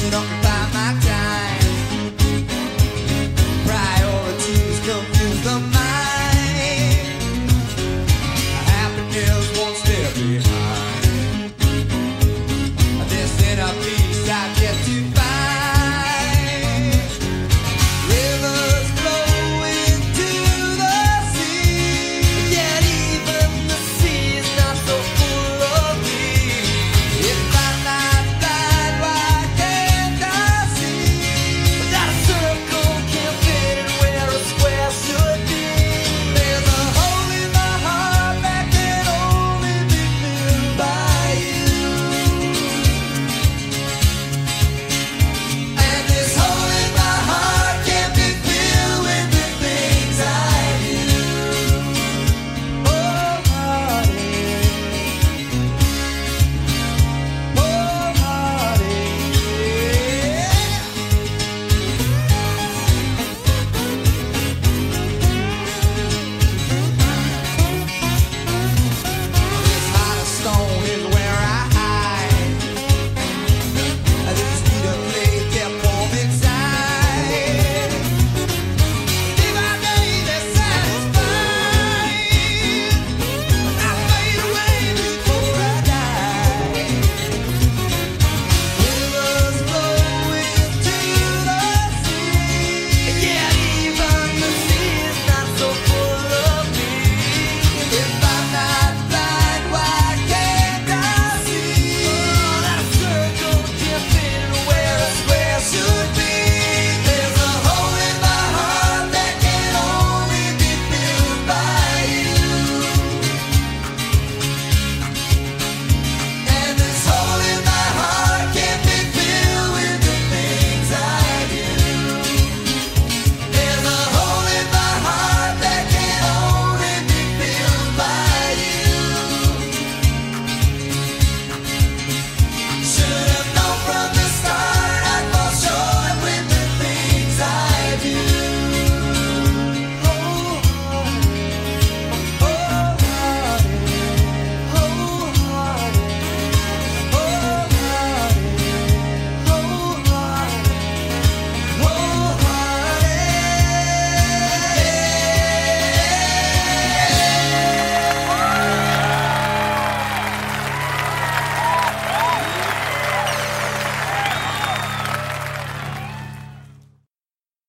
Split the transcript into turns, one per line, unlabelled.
you don't buy my time.